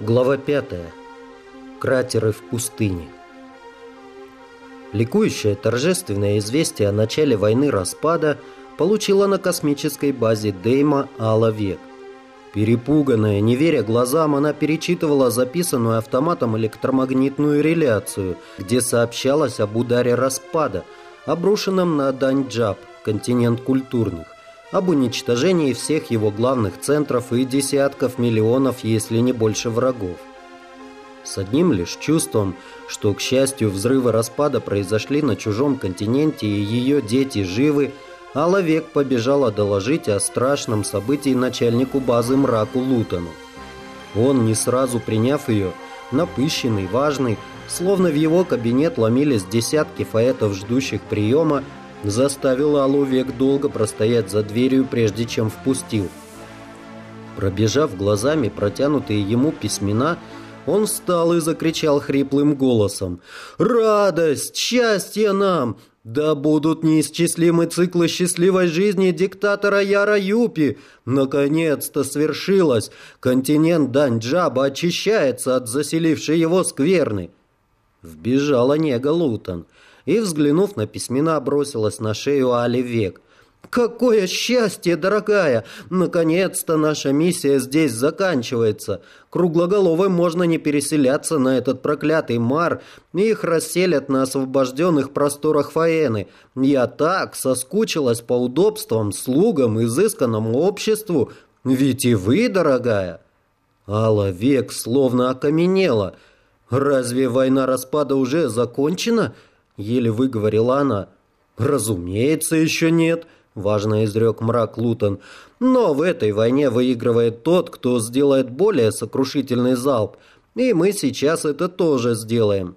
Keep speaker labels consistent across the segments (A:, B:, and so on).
A: Глава 5. Кратеры в пустыне. Ликующее торжественное известие о начале войны распада получила на космической базе Дейма Алла Век. Перепуганная, не веря глазам, она перечитывала записанную автоматом электромагнитную реляцию, где сообщалось об ударе распада, обрушенном на Даньджаб, континент культурных, об уничтожении всех его главных центров и десятков миллионов, если не больше врагов. С одним лишь чувством, что, к счастью, взрывы распада произошли на чужом континенте и ее дети живы, Алла Век побежала доложить о страшном событии начальнику базы Мраку Лутону. Он, не сразу приняв ее, напыщенный, важный, словно в его кабинет ломились десятки фаэтов, ждущих приема, заставил Аллу Век долго простоять за дверью, прежде чем впустил. Пробежав глазами протянутые ему письмена, он встал и закричал хриплым голосом. «Радость! Счастье нам! Да будут неисчислимы циклы счастливой жизни диктатора Яра Юпи! Наконец-то свершилось! Континент Даньджаба очищается от заселившей его скверны!» Вбежала Нега Лутон и, взглянув на письмена, бросилась на шею Али Век. «Какое счастье, дорогая! Наконец-то наша миссия здесь заканчивается. Круглоголовой можно не переселяться на этот проклятый мар, и их расселят на освобожденных просторах Фаэны. Я так соскучилась по удобствам, слугам, изысканному обществу. Ведь и вы, дорогая!» Алла век словно окаменела. «Разве война распада уже закончена?» Еле выговорила она. «Разумеется, еще нет», — важно изрек мрак Лутон. «Но в этой войне выигрывает тот, кто сделает более сокрушительный залп. И мы сейчас это тоже сделаем».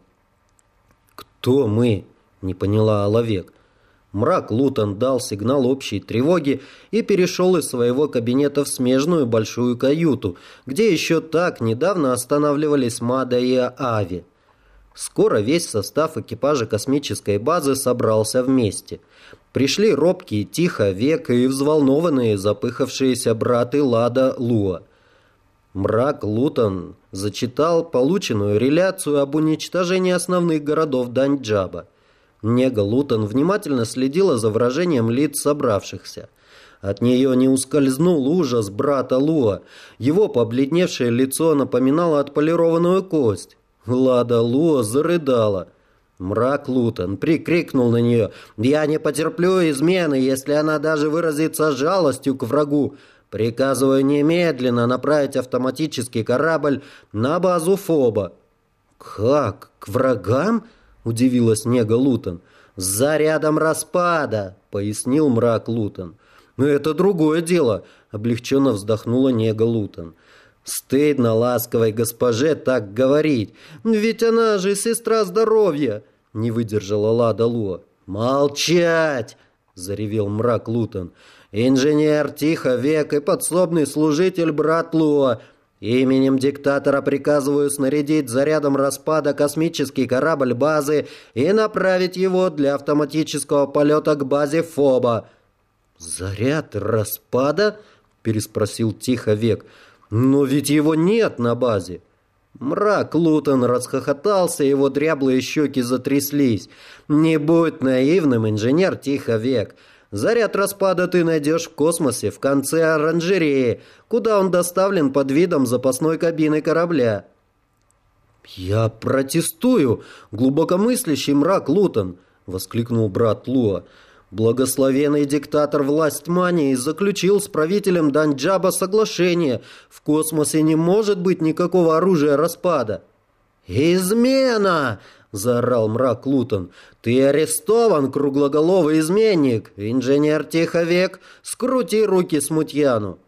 A: «Кто мы?» — не поняла Оловек. Мрак Лутон дал сигнал общей тревоги и перешел из своего кабинета в смежную большую каюту, где еще так недавно останавливались Мада и Ави. Скоро весь состав экипажа космической базы собрался вместе. Пришли робкие Тихо, Века и взволнованные запыхавшиеся браты Лада Луа. Мрак Лутон зачитал полученную реляцию об уничтожении основных городов Даньджаба. Нега Лутон внимательно следила за выражением лиц собравшихся. От нее не ускользнул ужас брата Луа. Его побледневшее лицо напоминало отполированную кость. Лада Луа зарыдала. Мрак Лутон прикрикнул на нее. «Я не потерплю измены, если она даже выразится жалостью к врагу. Приказываю немедленно направить автоматический корабль на базу Фоба». «Как? К врагам?» – удивилась Нега Лутон. «С зарядом распада», – пояснил мрак Лутон. «Но это другое дело», – облегченно вздохнула Нега Лутон. Стыдно ласковой госпоже так говорить, ведь она же сестра здоровья, не выдержала Лада Луа. Молчать! заревел мрак Лутон. Инженер Тихо Век и подсобный служитель брат Луа. Именем диктатора приказываю снарядить зарядом распада космический корабль базы и направить его для автоматического полета к базе Фоба. «Заряд распада?» – переспросил Тихо Век. «Но ведь его нет на базе!» Мрак Лутон расхохотался, его дряблые щеки затряслись. «Не будь наивным, инженер Тиховек. Заряд распада ты найдешь в космосе, в конце оранжереи, куда он доставлен под видом запасной кабины корабля». «Я протестую, глубокомыслящий мрак Лутон!» — воскликнул брат Луа. Благословенный диктатор власть мании заключил с правителем Данджаба соглашение. В космосе не может быть никакого оружия распада. «Измена!» – заорал мрак Лутон. «Ты арестован, круглоголовый изменник! Инженер Тиховек, скрути руки смутьяну!»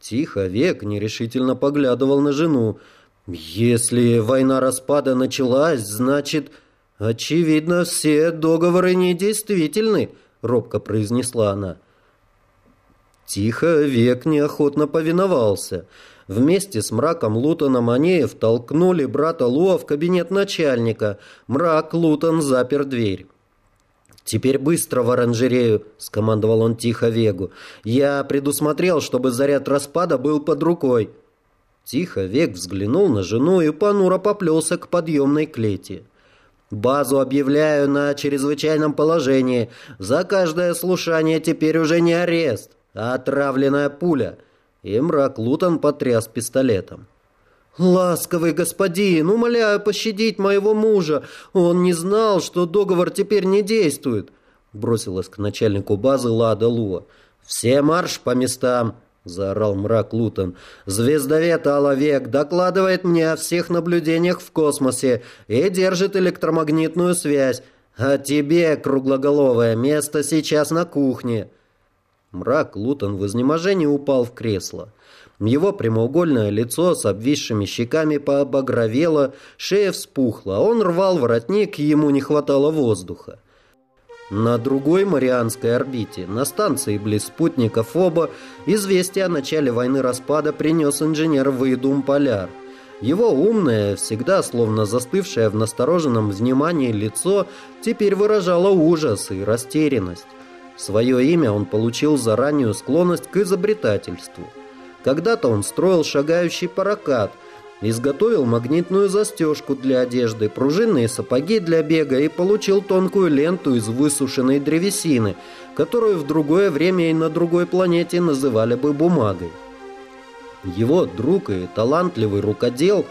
A: Тиховек нерешительно поглядывал на жену. «Если война распада началась, значит, очевидно, все договоры недействительны», — робко произнесла она. Тихо век неохотно повиновался. Вместе с мраком Лутоном они втолкнули брата Луа в кабинет начальника. Мрак Лутон запер дверь. «Теперь быстро в оранжерею», — скомандовал он тихо Вегу. «Я предусмотрел, чтобы заряд распада был под рукой». Тихо век взглянул на жену и понуро поплелся к подъемной клете. «Базу объявляю на чрезвычайном положении. За каждое слушание теперь уже не арест, а отравленная пуля». И мрак Лутон потряс пистолетом. «Ласковый господин, умоляю пощадить моего мужа. Он не знал, что договор теперь не действует», бросилась к начальнику базы Лада Луа. «Все марш по местам!» — заорал мрак Лутон. «Звездовед Алавек докладывает мне о всех наблюдениях в космосе и держит электромагнитную связь. А тебе, круглоголовое, место сейчас на кухне». Мрак Лутон в изнеможении упал в кресло. Его прямоугольное лицо с обвисшими щеками пообогровело, шея вспухла, он рвал воротник, ему не хватало воздуха. На другой Марианской орбите, на станции близ спутника Фоба, известие о начале войны распада принес инженер Выдум Поляр. Его умное, всегда словно застывшее в настороженном внимании лицо, теперь выражало ужас и растерянность. Свое имя он получил за раннюю склонность к изобретательству. Когда-то он строил шагающий паракат – Изготовил магнитную застежку для одежды, пружинные сапоги для бега и получил тонкую ленту из высушенной древесины, которую в другое время и на другой планете называли бы бумагой. Его друг и талантливый рукодел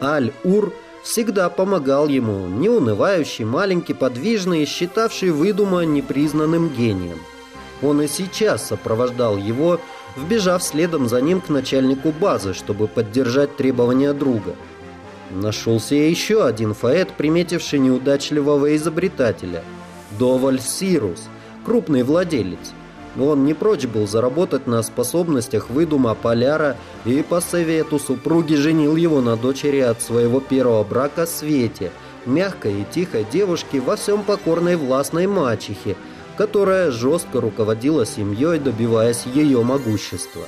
A: Аль-Ур всегда помогал ему, неунывающий, маленький, подвижный считавший выдума непризнанным гением. Он и сейчас сопровождал его, вбежав следом за ним к начальнику базы, чтобы поддержать требования друга. Нашелся еще один фаэт, приметивший неудачливого изобретателя – Доваль Сирус, крупный владелец. Он не прочь был заработать на способностях выдума Поляра и по совету супруги женил его на дочери от своего первого брака Свете, мягкой и тихой девушке во всем покорной властной мачехе – которая жестко руководила семьей, добиваясь ее могущества.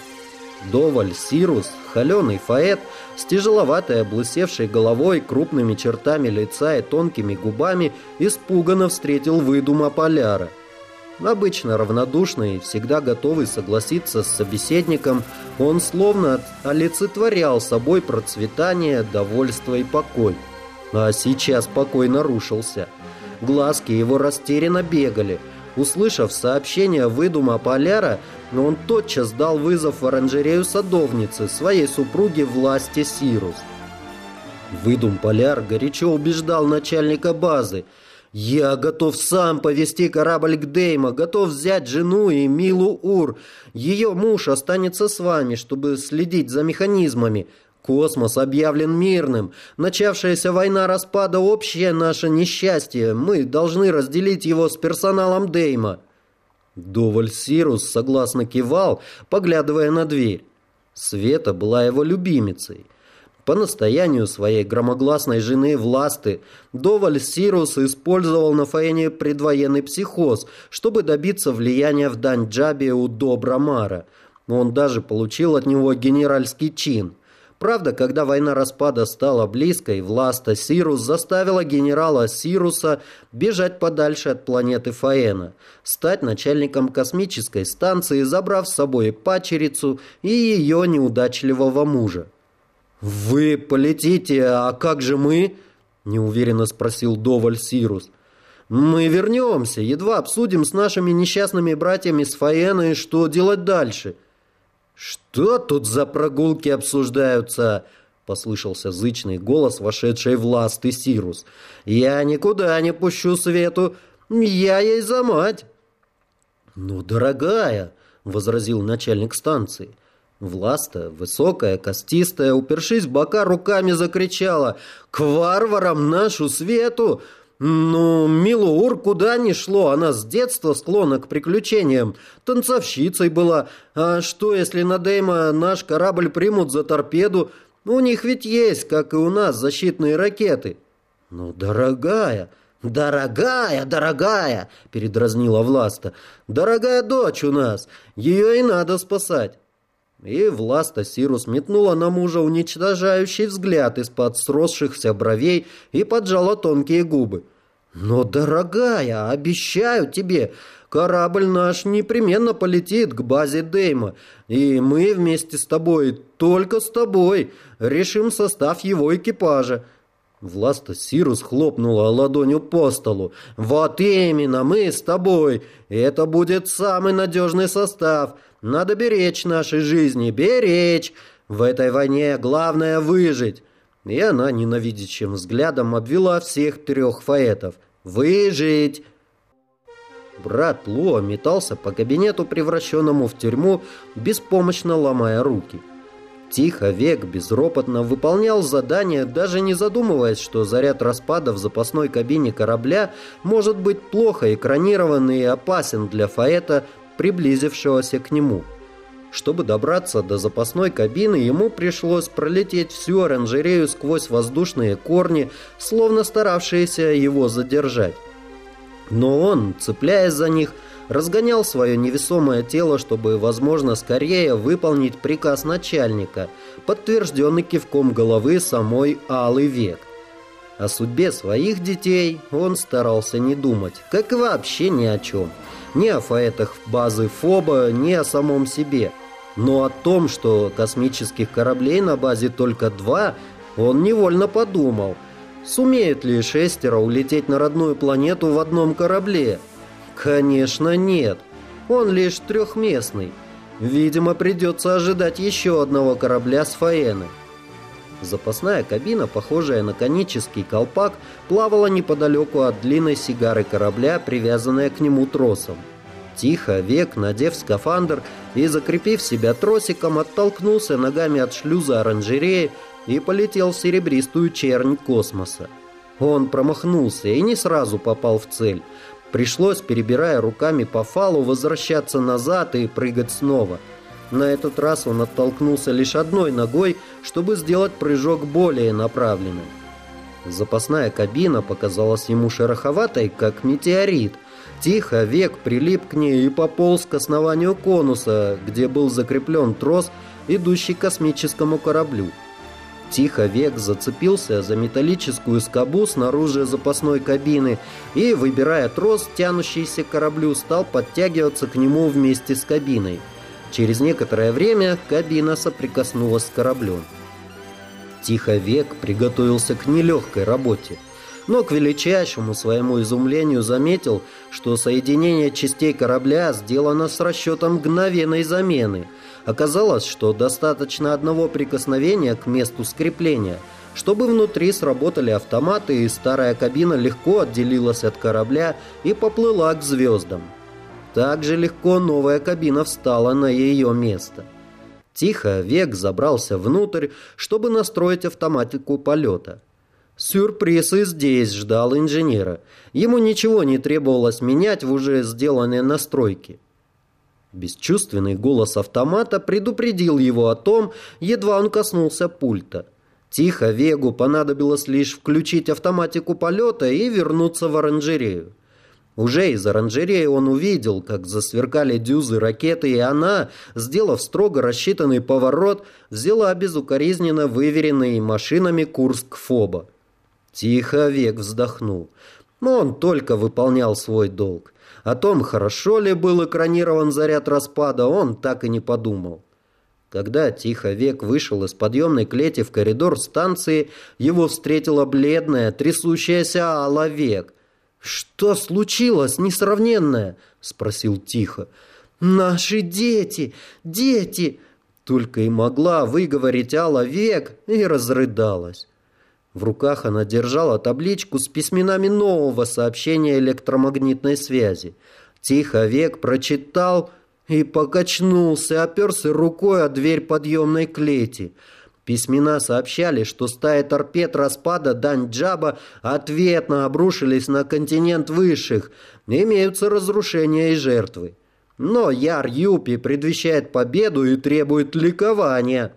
A: Доваль Сирус, холеный фаэт, с тяжеловатой облысевшей головой, крупными чертами лица и тонкими губами, испуганно встретил выдума Поляра. Обычно равнодушный и всегда готовый согласиться с собеседником, он словно олицетворял собой процветание, довольство и покой. А сейчас покой нарушился. Глазки его растерянно бегали – Услышав сообщение выдума Поляра, он тотчас дал вызов в оранжерею садовницы, своей супруге власти Сирус. Ведум Поляр горячо убеждал начальника базы. «Я готов сам повести корабль к Деймо, готов взять жену и Милу Ур. Ее муж останется с вами, чтобы следить за механизмами. Космос объявлен мирным. Начавшаяся война распада – общее наше несчастье. Мы должны разделить его с персоналом Деймо». Доволь Сирус согласно кивал, поглядывая на дверь. Света была его любимицей. По настоянию своей громогласной жены Власты, Доваль Сирус использовал на Фаэне предвоенный психоз, чтобы добиться влияния в Данджабе у Добра Он даже получил от него генеральский чин. Правда, когда война распада стала близкой, власта Сирус заставила генерала Сируса бежать подальше от планеты Фаэна, стать начальником космической станции, забрав с собой пачерицу и ее неудачливого мужа. «Вы полетите, а как же мы?» – неуверенно спросил Доваль Сирус. «Мы вернемся, едва обсудим с нашими несчастными братьями с Фаэной, что делать дальше». «Что тут за прогулки обсуждаются?» — послышался зычный голос, вошедший в ласты Сирус. «Я никуда не пущу Свету, я ей за мать!» «Ну, дорогая!» — возразил начальник станции. Власта, высокая, костистая, упершись в бока, руками закричала «К варварам нашу Свету! «Ну, Милур куда ни шло, она с детства склонна к приключениям. Танцовщицей была. А что, если на Дейма наш корабль примут за торпеду? У них ведь есть, как и у нас, защитные ракеты». «Ну, дорогая, дорогая, дорогая!» – передразнила Власта. «Дорогая дочь у нас, ее и надо спасать». И Власта Сирус метнула на мужа уничтожающий взгляд из-под сросшихся бровей и поджала тонкие губы. Но, дорогая, обещаю тебе, корабль наш непременно полетит к базе Дейма, и мы вместе с тобой, только с тобой, решим состав его экипажа. Власта Сирус хлопнула ладонью по столу. «Вот именно, мы с тобой. Это будет самый надежный состав. Надо беречь наши жизни, беречь. В этой войне главное выжить». И она ненавидящим взглядом обвела всех трех фаэтов. «Выжить!» Брат Луа метался по кабинету, превращенному в тюрьму, беспомощно ломая руки. Тихо век безропотно выполнял задание, даже не задумываясь, что заряд распада в запасной кабине корабля может быть плохо экранирован и опасен для Фаэта, приблизившегося к нему. Чтобы добраться до запасной кабины, ему пришлось пролететь всю оранжерею сквозь воздушные корни, словно старавшиеся его задержать. Но он, цепляясь за них, разгонял свое невесомое тело, чтобы, возможно, скорее выполнить приказ начальника, подтвержденный кивком головы самой Алый Век. О судьбе своих детей он старался не думать, как и вообще ни о чем. Ни о фаэтах базы ФОБа, ни о самом себе. Но о том, что космических кораблей на базе только два, он невольно подумал. Сумеют ли шестеро улететь на родную планету в одном корабле? Конечно, нет. Он лишь трехместный. Видимо, придется ожидать еще одного корабля с Фаэны. Запасная кабина, похожая на конический колпак, плавала неподалеку от длинной сигары корабля, привязанная к нему тросом. Тихо, век, надев скафандр и закрепив себя тросиком, оттолкнулся ногами от шлюза оранжереи и полетел в серебристую чернь космоса. Он промахнулся и не сразу попал в цель. Пришлось, перебирая руками по фалу, возвращаться назад и прыгать снова. На этот раз он оттолкнулся лишь одной ногой, чтобы сделать прыжок более направленным. Запасная кабина показалась ему шероховатой, как метеорит. Тихо век прилип к ней и пополз к основанию конуса, где был закреплен трос, идущий к космическому кораблю. Тихо век зацепился за металлическую скобу снаружи запасной кабины и, выбирая трос, тянущийся к кораблю, стал подтягиваться к нему вместе с кабиной. Через некоторое время кабина соприкоснулась с кораблем. Тихо век приготовился к нелегкой работе но к величайшему своему изумлению заметил, что соединение частей корабля сделано с расчетом мгновенной замены. Оказалось, что достаточно одного прикосновения к месту скрепления, чтобы внутри сработали автоматы и старая кабина легко отделилась от корабля и поплыла к звездам. Так же легко новая кабина встала на ее место. Тихо Век забрался внутрь, чтобы настроить автоматику полета. Сюрприз и здесь ждал инженера. Ему ничего не требовалось менять в уже сделанные настройки. Бесчувственный голос автомата предупредил его о том, едва он коснулся пульта. Тихо Вегу понадобилось лишь включить автоматику полета и вернуться в оранжерею. Уже из оранжереи он увидел, как засверкали дюзы ракеты, и она, сделав строго рассчитанный поворот, взяла безукоризненно выверенный машинами курс к Фоба. Тихо век вздохнул. Но он только выполнял свой долг. О том, хорошо ли был экранирован заряд распада, он так и не подумал. Когда Тихо век вышел из подъемной клети в коридор станции, его встретила бледная, трясущаяся Алла век. «Что случилось, несравненное?» — спросил Тихо. «Наши дети! Дети!» Только и могла выговорить Алла век и разрыдалась. В руках она держала табличку с письменами нового сообщения электромагнитной связи. Тихо век прочитал и покачнулся, оперся рукой о дверь подъемной клети. Письмена сообщали, что стаи торпед распада Дань-Джаба ответно обрушились на континент высших. Имеются разрушения и жертвы. Но Яр Юпи предвещает победу и требует ликования.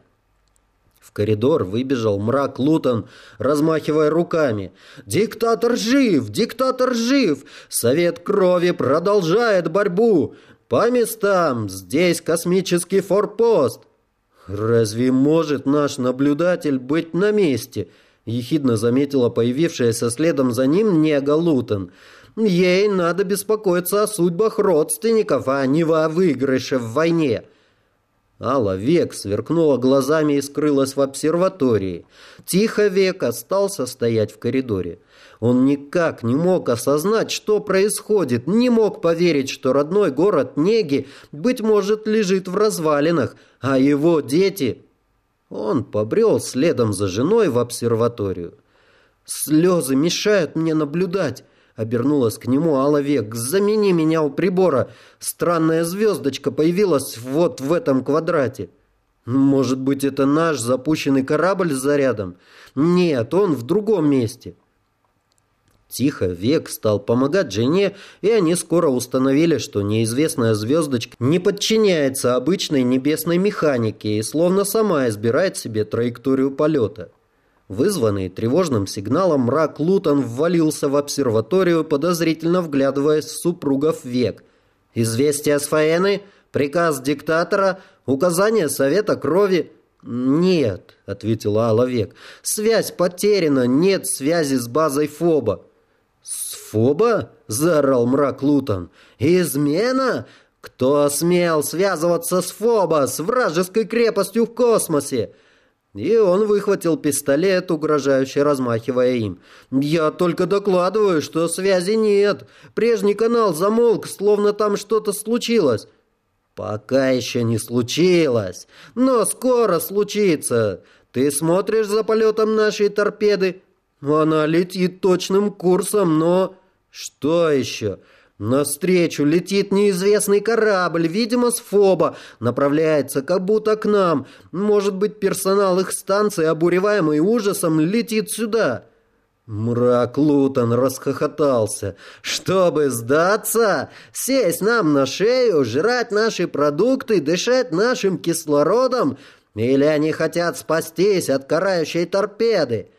A: В коридор выбежал мрак Лутон, размахивая руками. «Диктатор жив! Диктатор жив! Совет крови продолжает борьбу! По местам! Здесь космический форпост!» «Разве может наш наблюдатель быть на месте?» — ехидно заметила появившаяся следом за ним Нега Лутон. «Ей надо беспокоиться о судьбах родственников, а не о выигрыше в войне». Алла век сверкнула глазами и скрылась в обсерватории. Тихо век остался стоять в коридоре. Он никак не мог осознать, что происходит, не мог поверить, что родной город Неги, быть может, лежит в развалинах, а его дети... Он побрел следом за женой в обсерваторию. «Слезы мешают мне наблюдать», — обернулась к нему Алла Век. «Замени меня у прибора. Странная звездочка появилась вот в этом квадрате». «Может быть, это наш запущенный корабль с зарядом?» «Нет, он в другом месте». Тихо Век стал помогать жене, и они скоро установили, что неизвестная звездочка не подчиняется обычной небесной механике и словно сама избирает себе траекторию полета. Вызванный тревожным сигналом, мрак Лутон ввалился в обсерваторию, подозрительно вглядываясь в супругов Век. «Известие с Фаэны? Приказ диктатора? Указание Совета Крови?» «Нет», — ответила Алла Век. «Связь потеряна, нет связи с базой Фоба». «С Фоба?» — заорал мрак Лутон. «Измена? Кто смел связываться с Фоба, с вражеской крепостью в космосе?» И он выхватил пистолет, угрожающе размахивая им. «Я только докладываю, что связи нет. Прежний канал замолк, словно там что-то случилось». «Пока еще не случилось, но скоро случится. Ты смотришь за полетом нашей торпеды?» Она летит точным курсом, но... Что еще? Навстречу летит неизвестный корабль, видимо, с Фоба. Направляется как будто к нам. Может быть, персонал их станции, обуреваемый ужасом, летит сюда. Мрак Лутон расхохотался. «Чтобы сдаться, сесть нам на шею, жрать наши продукты, дышать нашим кислородом? Или они хотят спастись от карающей торпеды?»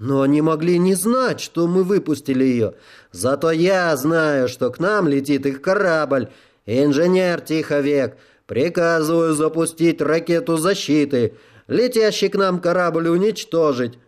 A: Но они могли не знать, что мы выпустили ее. Зато я знаю, что к нам летит их корабль. Инженер Тиховек, приказываю запустить ракету защиты. Летящий к нам корабль уничтожить.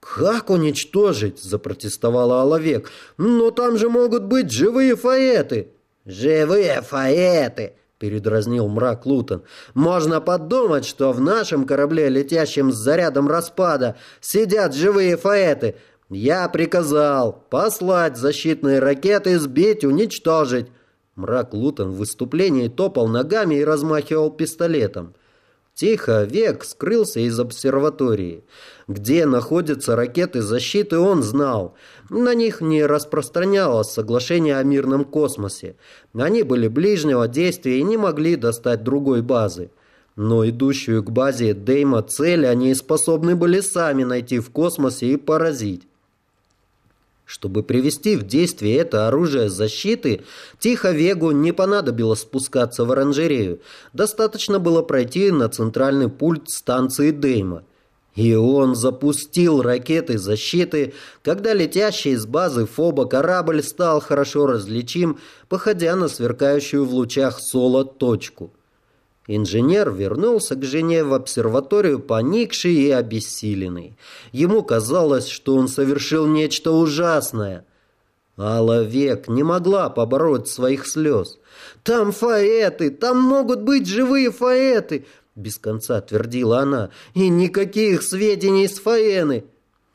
A: «Как уничтожить?» – запротестовала Оловек. «Но там же могут быть живые фаэты». «Живые фаэты!» — передразнил мрак Лутон. «Можно подумать, что в нашем корабле, летящем с зарядом распада, сидят живые фаэты. Я приказал послать защитные ракеты, сбить, уничтожить». Мрак Лутон в выступлении топал ногами и размахивал пистолетом. Тихо Век скрылся из обсерватории. Где находятся ракеты защиты, он знал. На них не распространялось соглашение о мирном космосе. Они были ближнего действия и не могли достать другой базы. Но идущую к базе Дейма цель они способны были сами найти в космосе и поразить. Чтобы привести в действие это оружие защиты, Тихо Вегу не понадобилось спускаться в оранжерею. Достаточно было пройти на центральный пульт станции Дейма. И он запустил ракеты защиты, когда летящий из базы Фоба корабль стал хорошо различим, походя на сверкающую в лучах соло точку. Инженер вернулся к жене в обсерваторию поникший и обессиленный. Ему казалось, что он совершил нечто ужасное. Алла век не могла побороть своих слез. «Там фаэты! Там могут быть живые фаэты!» Без конца твердила она. «И никаких сведений с фаэны!»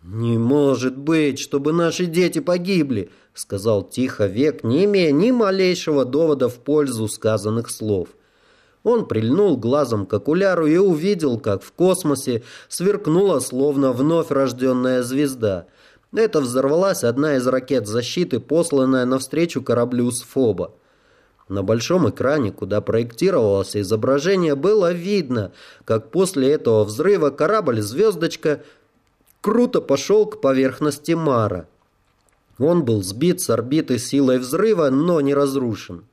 A: «Не может быть, чтобы наши дети погибли!» Сказал тихо век, не имея ни малейшего довода в пользу сказанных слов. Он прильнул глазом к окуляру и увидел, как в космосе сверкнула словно вновь рожденная звезда. Это взорвалась одна из ракет защиты, посланная навстречу кораблю с Фоба. На большом экране, куда проектировалось изображение, было видно, как после этого взрыва корабль-звездочка круто пошел к поверхности Мара. Он был сбит с орбиты силой взрыва, но не разрушен.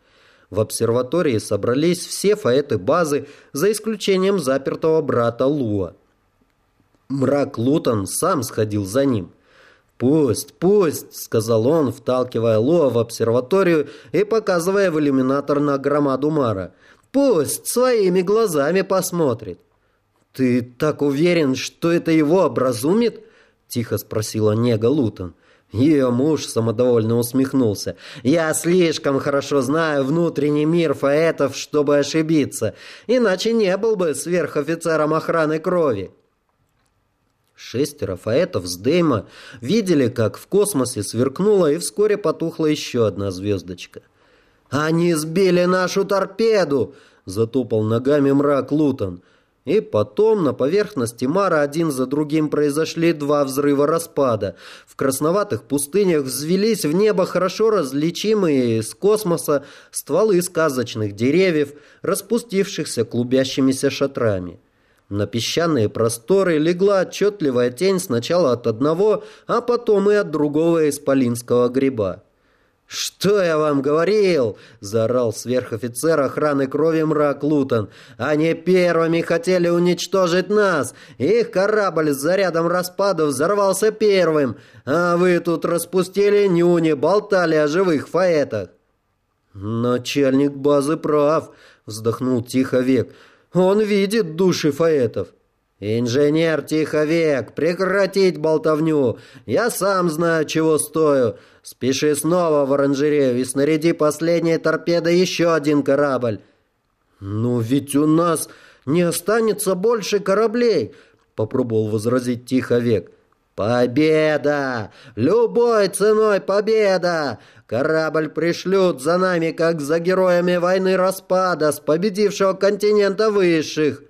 A: В обсерватории собрались все фаэты базы, за исключением запертого брата Луа. Мрак Лутон сам сходил за ним. «Пусть, пусть», — сказал он, вталкивая Луа в обсерваторию и показывая в иллюминатор на громаду Мара. «Пусть своими глазами посмотрит». «Ты так уверен, что это его образумит?» — тихо спросила Нега Лутон. Ее муж самодовольно усмехнулся. «Я слишком хорошо знаю внутренний мир фаэтов, чтобы ошибиться, иначе не был бы сверхофицером охраны крови». Шестеро фаэтов с Дейма видели, как в космосе сверкнула и вскоре потухла еще одна звездочка. «Они сбили нашу торпеду!» — затопал ногами мрак Лутон. И потом на поверхности Мара один за другим произошли два взрыва распада. В красноватых пустынях взвелись в небо хорошо различимые из космоса стволы сказочных деревьев, распустившихся клубящимися шатрами. На песчаные просторы легла отчетливая тень сначала от одного, а потом и от другого исполинского гриба. «Что я вам говорил?» – заорал сверхофицер охраны крови мрак Лутон. «Они первыми хотели уничтожить нас. Их корабль с зарядом распада взорвался первым. А вы тут распустили нюни, болтали о живых фаэтах». «Начальник базы прав», – вздохнул тихо век. «Он видит души фаэтов». «Инженер Тиховек, прекратить болтовню! Я сам знаю, чего стою. Спеши снова в оранжерею и снаряди последние торпеды еще один корабль». «Ну ведь у нас не останется больше кораблей», — попробовал возразить Тиховек. «Победа! Любой ценой победа! Корабль пришлют за нами, как за героями войны распада с победившего континента высших!»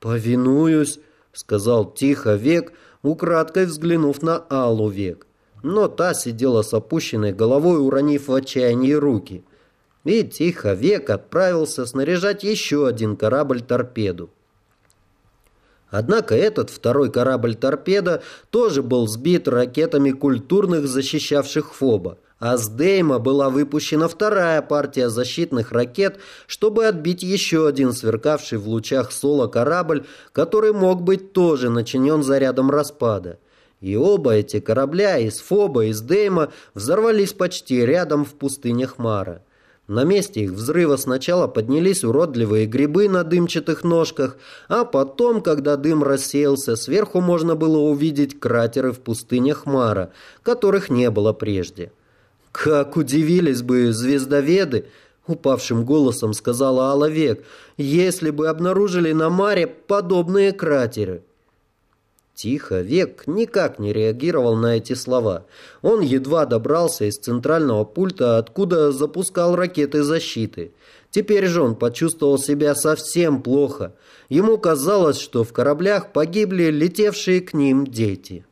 A: «Повинуюсь», — сказал тихо век, украдкой взглянув на Аллу век. Но та сидела с опущенной головой, уронив в отчаянии руки. И тихо век отправился снаряжать еще один корабль-торпеду. Однако этот второй корабль-торпеда тоже был сбит ракетами культурных, защищавших Фоба а с Дейма была выпущена вторая партия защитных ракет, чтобы отбить еще один сверкавший в лучах соло корабль, который мог быть тоже начинен зарядом распада. И оба эти корабля из Фоба и из Дейма взорвались почти рядом в пустынях Мара. На месте их взрыва сначала поднялись уродливые грибы на дымчатых ножках, а потом, когда дым рассеялся, сверху можно было увидеть кратеры в пустынях Мара, которых не было прежде. «Как удивились бы звездоведы!» — упавшим голосом сказала Алла Век, «если бы обнаружили на Маре подобные кратеры». Тихо, Век никак не реагировал на эти слова. Он едва добрался из центрального пульта, откуда запускал ракеты защиты. Теперь же он почувствовал себя совсем плохо. Ему казалось, что в кораблях погибли летевшие к ним дети.